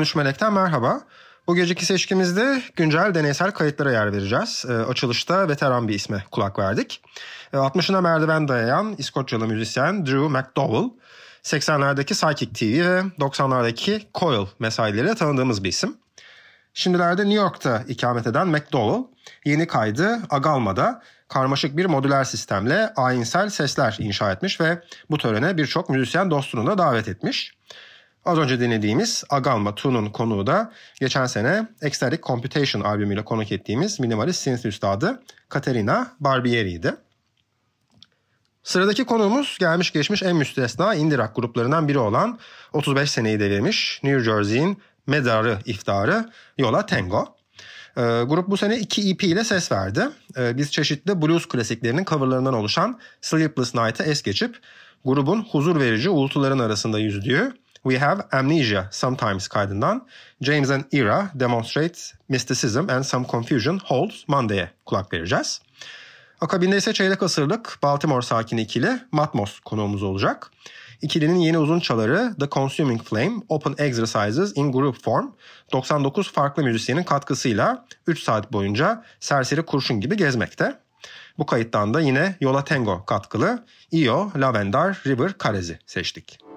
13 Melek'ten merhaba. Bu geceki seçkimizde güncel deneysel kayıtlara yer vereceğiz. E, açılışta veteran bir isme kulak verdik. E, 60'ına merdiven dayayan İskoçyalı müzisyen Drew McDowell, 80'lerdeki Psychic TV ve 90'lardaki Coil mesaileriyle tanıdığımız bir isim. Şimdilerde New York'ta ikamet eden McDowell yeni kaydı Agalma'da karmaşık bir modüler sistemle ayinsel sesler inşa etmiş ve bu törene birçok müzisyen dostunu da davet etmiş. Az önce dinlediğimiz Agalma 2'nun konuğu da geçen sene Ecstatic Computation albümüyle konuk ettiğimiz minimalist synth üstadı Katerina Barbieri'ydi. Sıradaki konuğumuz gelmiş geçmiş en müstesna indie rock gruplarından biri olan 35 seneyi devirmiş New Jersey'in medarı iftarı Yola Tango. E, grup bu sene iki EP ile ses verdi. E, biz çeşitli blues klasiklerinin coverlarından oluşan Sleepless Night'ı es geçip grubun huzur verici uğultuların arasında yüzdüğü We Have Amnesia Sometimes kaydından James and Era Demonstrates Mysticism and Some Confusion Holds Monday'e kulak vereceğiz. Akabinde ise çeyrek asırlık Baltimore sakini ikili Matmos konuğumuz olacak. İkilinin yeni uzun çaları The Consuming Flame Open Exercises in Group Form 99 farklı müzisyenin katkısıyla 3 saat boyunca serseri kurşun gibi gezmekte. Bu kayıttan da yine Yola Tango katkılı Io Lavendar River Karezi seçtik.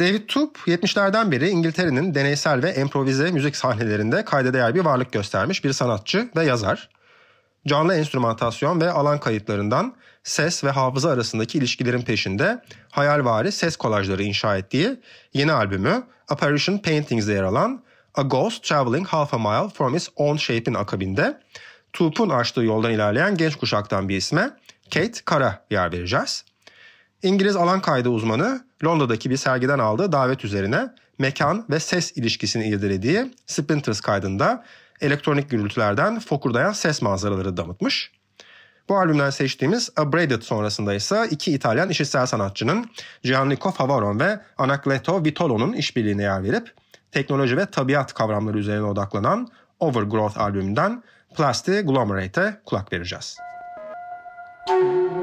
David Tup 70'lerden beri İngiltere'nin deneysel ve improvize müzik sahnelerinde kayda değer bir varlık göstermiş bir sanatçı ve yazar. Canlı enstrümantasyon ve alan kayıtlarından ses ve hafıza arasındaki ilişkilerin peşinde hayalvari ses kolajları inşa ettiği yeni albümü Apparition Paintings'de yer alan A Ghost Traveling Half a Mile from Its Own Shape'in akabinde Tup'un açtığı yoldan ilerleyen genç kuşaktan bir isme Kate Kara yer vereceğiz. İngiliz alan kaydı uzmanı Londra'daki bir sergiden aldığı davet üzerine mekan ve ses ilişkisini irdelediği Splinters kaydında elektronik gürültülerden fokurdayan ses manzaraları damıtmış. Bu albümden seçtiğimiz Abraded sonrasında ise iki İtalyan işitsel sanatçının Gianluca Favaron ve Anacleto Vitolo'nun işbirliğine yer verip teknoloji ve tabiat kavramları üzerine odaklanan Overgrowth albümünden Plastic Glomerate'e kulak vereceğiz. Müzik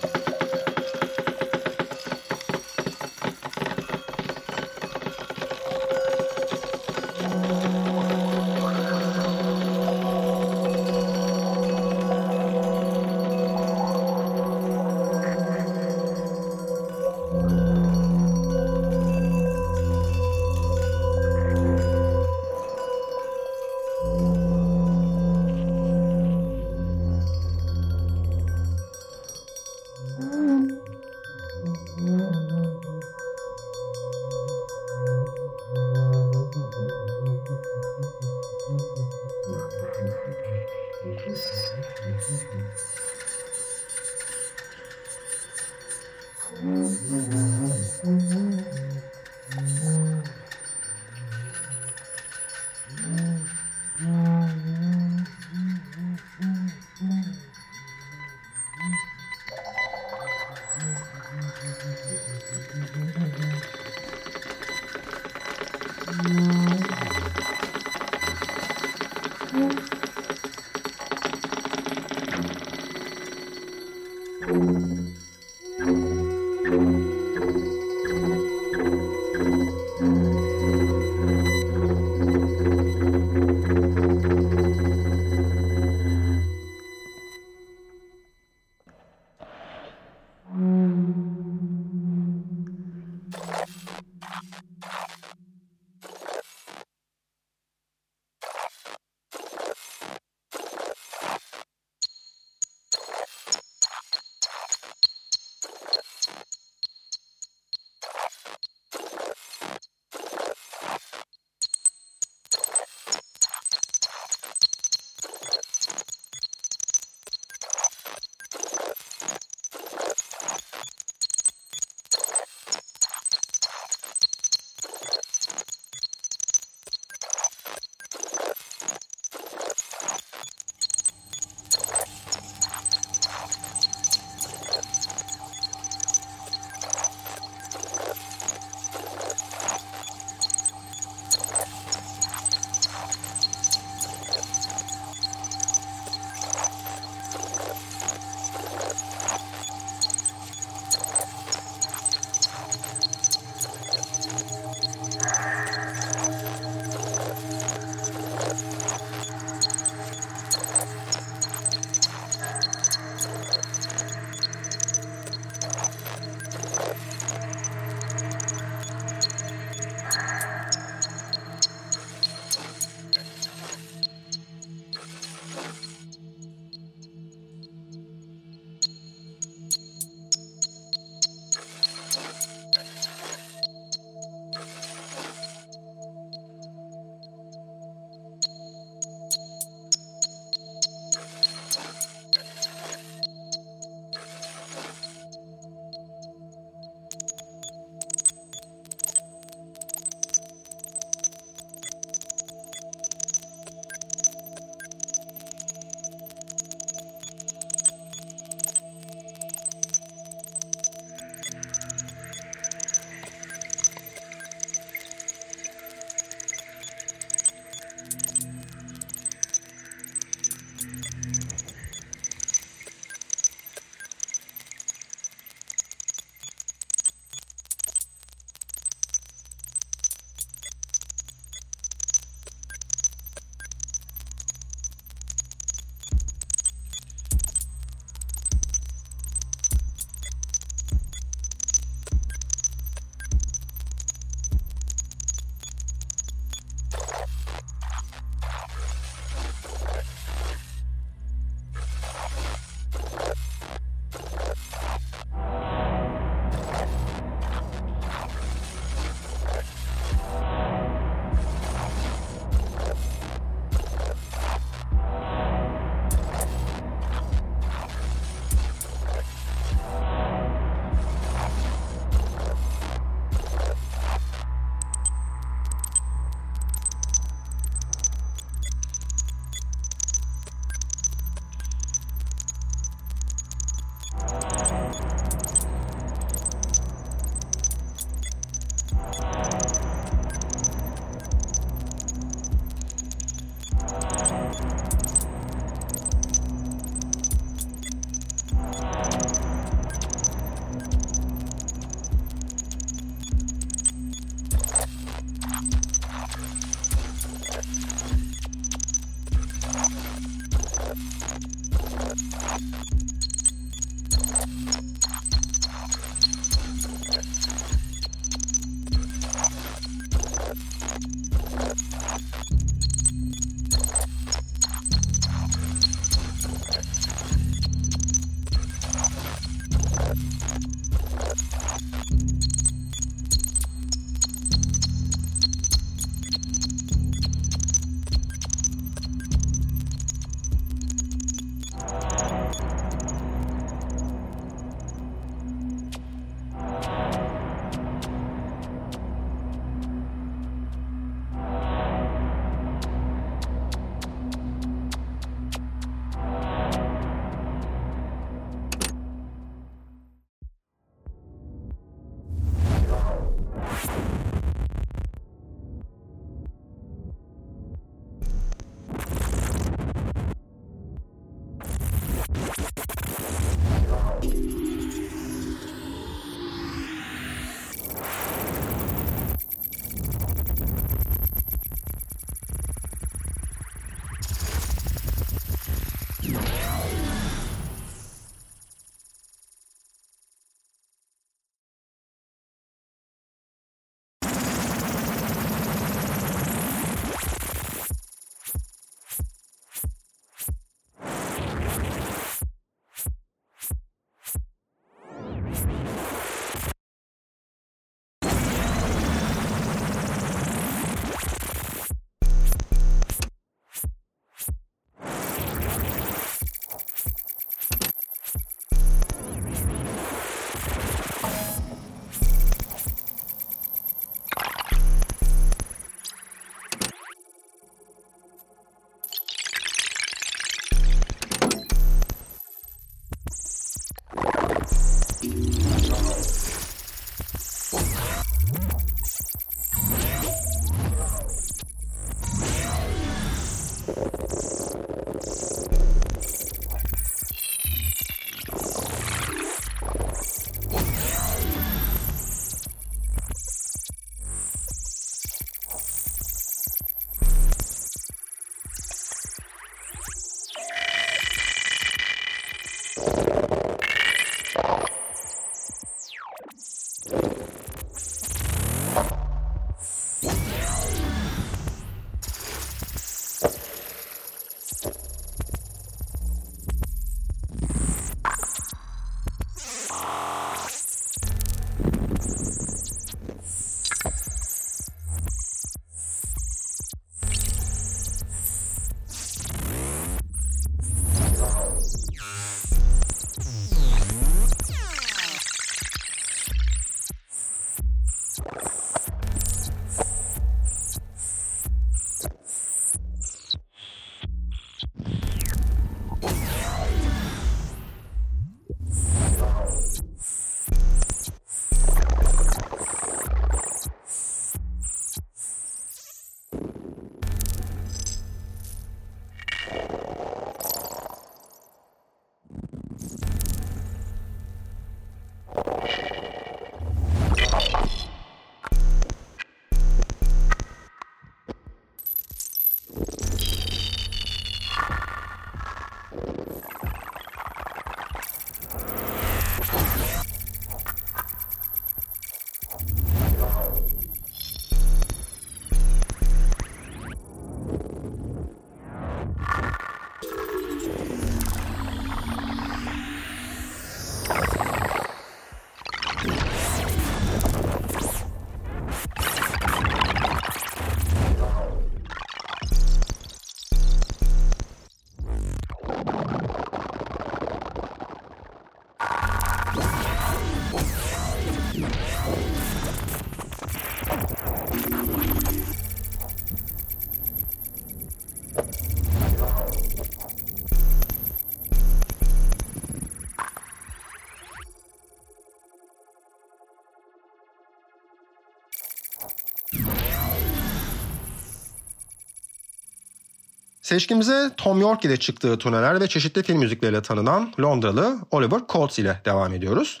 Seçkimize Tom York ile çıktığı turneler ve çeşitli film müzikleriyle tanınan Londralı Oliver Coates ile devam ediyoruz.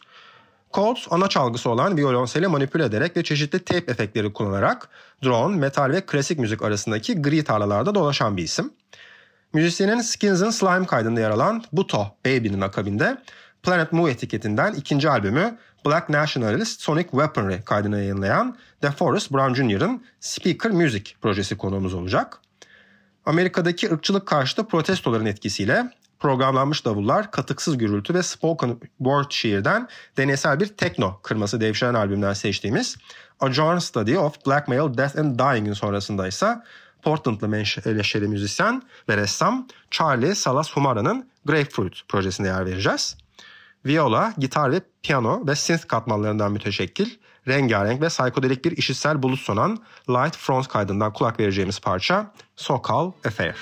Coates ana çalgısı olan violonseli manipüle ederek ve çeşitli tape efektleri kullanarak drone, metal ve klasik müzik arasındaki gri tarlalarda dolaşan bir isim. Müzisyenin Skins'ın Slime kaydında yer alan Buto Baby'nin akabinde Planet Mu etiketinden ikinci albümü Black Nationalist Sonic Weaponry kaydını yayınlayan DeForest Brown Jr.'ın Speaker Music projesi konuğumuz olacak. Amerika'daki ırkçılık karşıtı protestoların etkisiyle programlanmış davullar, katıksız gürültü ve spoken word şiirden deneysel bir tekno kırması devşiren albümden seçtiğimiz A Joint Study of Blackmail, Death and Dying'in sonrasında ise Portland'lı menşeli müzisyen ve ressam Charlie Salas Humara'nın Grapefruit projesine yer vereceğiz. Viola, gitar ve piyano ve synth katmanlarından müteşekkil, rengarenk ve psikodelik bir işitsel bulut sonan Light Front kaydından kulak vereceğimiz parça So Call Affair.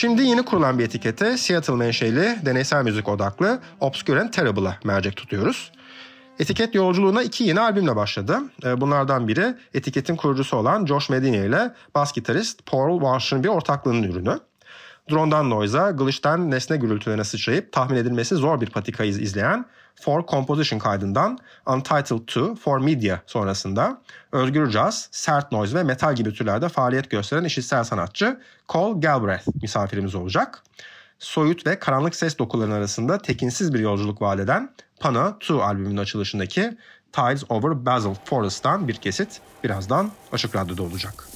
Şimdi yeni kurulan bir etikete Seattle menşeli deneysel müzik odaklı Obscure and Terrible'a mercek tutuyoruz. Etiket yolculuğuna iki yeni albümle başladı. Ee, bunlardan biri etiketin kurucusu olan Josh Medina ile bas gitarist Paul Walsh'ın bir ortaklığının ürünü. Drone'dan Noise'a, glitch'ten nesne gürültülerine sıçrayıp tahmin edilmesi zor bir patikayı izleyen For Composition kaydından Untitled 2 For Media sonrasında özgür caz, sert noise ve metal gibi türlerde faaliyet gösteren işitsel sanatçı Cole Galbraith misafirimiz olacak. Soyut ve karanlık ses dokularının arasında tekinsiz bir yolculuk vaat eden Pana 2 albümünün açılışındaki Tides Over Basil Forest'tan bir kesit birazdan Açık Radyo'da olacak.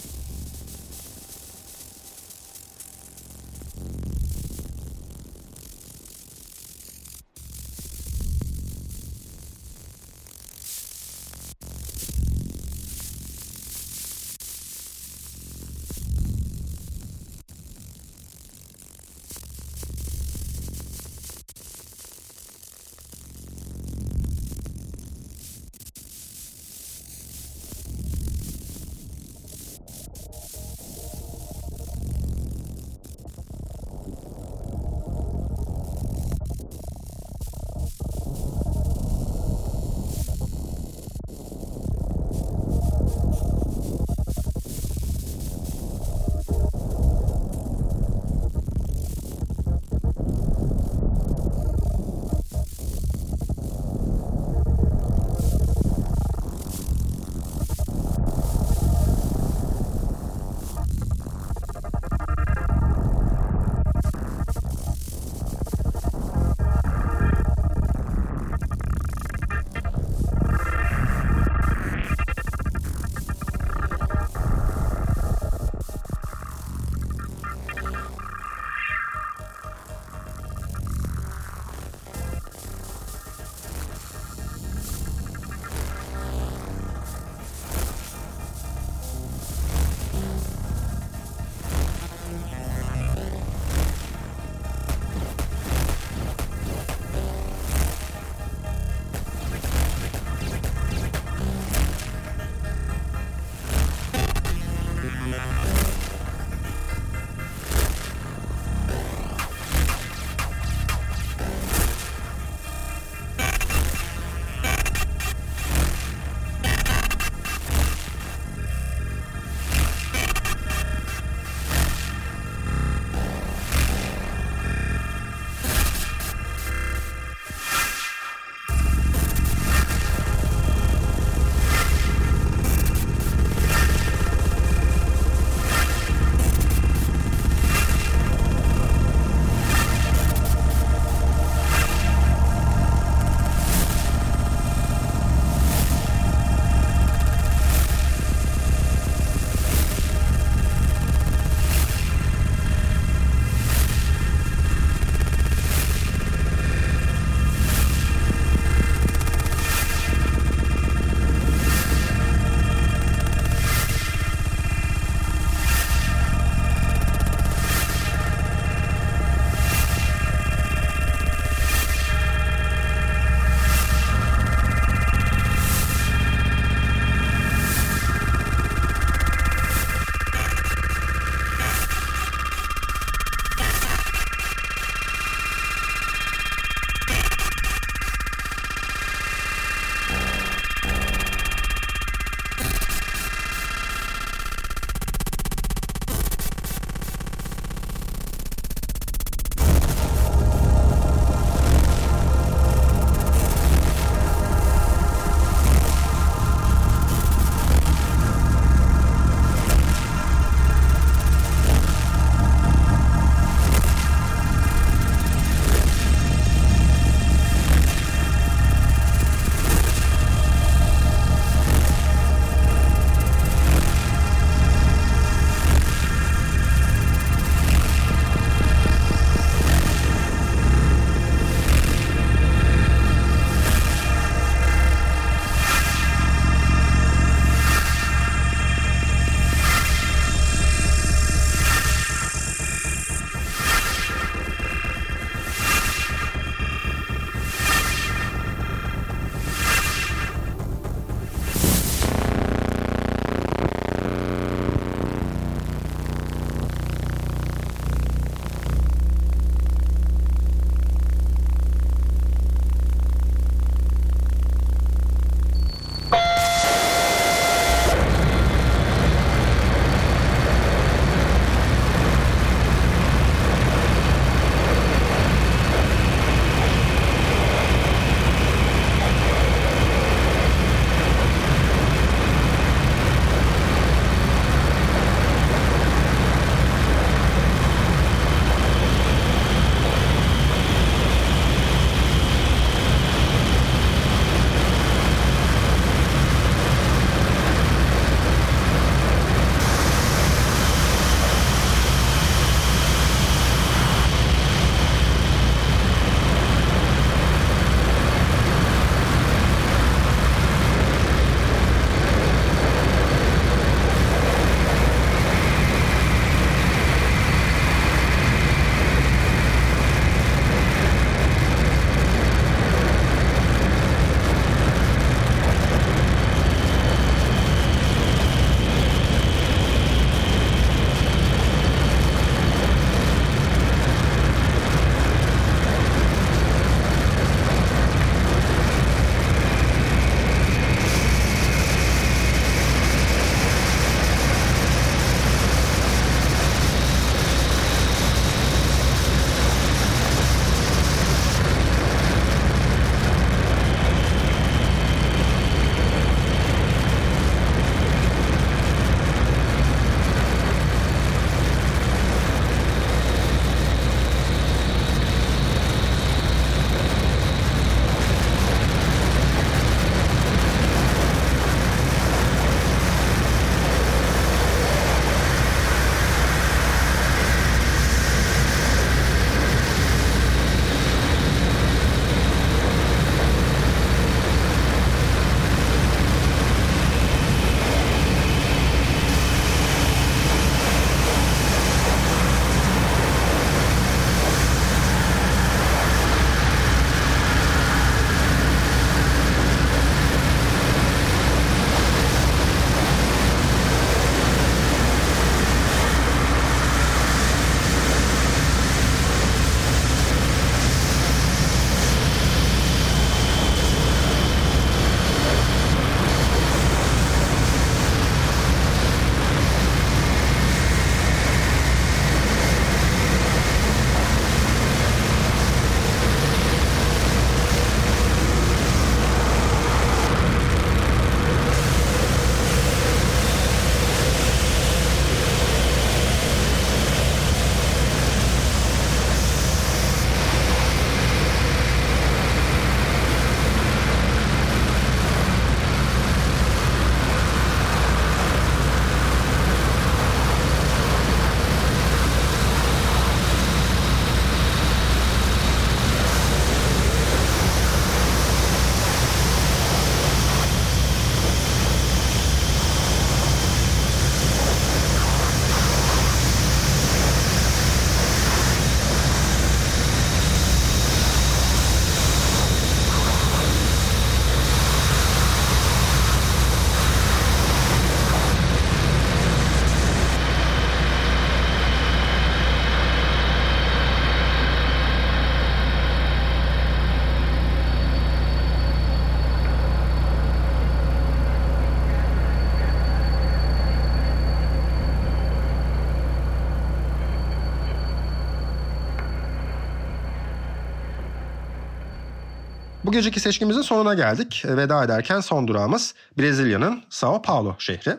Geceki seçkimizin sonuna geldik. Veda ederken son durağımız Brezilya'nın Sao Paulo şehri.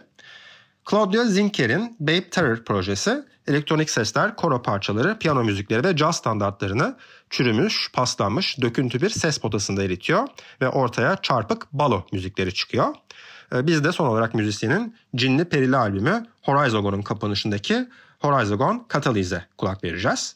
Claudio Zinker'in Babe Terror projesi elektronik sesler, koro parçaları, piyano müzikleri ve caz standartlarını çürümüş, paslanmış, döküntü bir ses potasında eritiyor ve ortaya çarpık balo müzikleri çıkıyor. Ee, biz de son olarak müzisyenin Cinli Perili albümü Horizogon'un kapanışındaki Horizogon Katalize kulak vereceğiz.